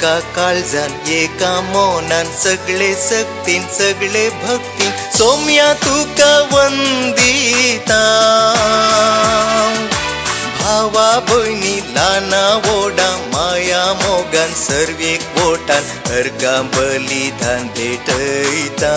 एका काळजान एका मोनान सगळे सक्तीन सगळे भक्तीन. सोम्या तुका वंदिता? भावा भयणी लाना वोडा माया मोगान सर्वेक बोटान अर्गा बलिदान भेटयता.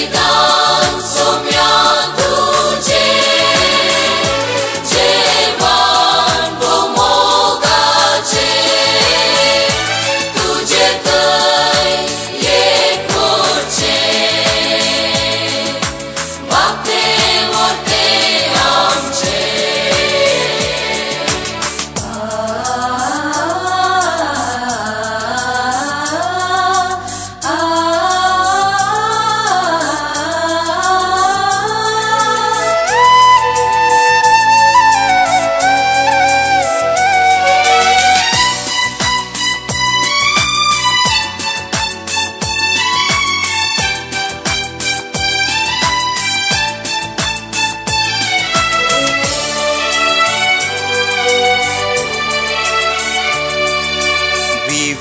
बलिदान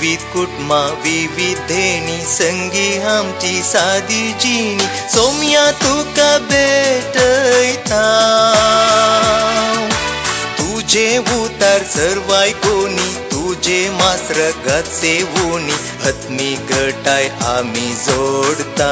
विविध कुटुंबा विविधेनी संगी आमची सादी जिणी सोमया तुका भेटयता? तुजे उतार सर्वाय कोणी तुजे मास्र गत सेवोनी. हत्मी गटाय आमी जोडता.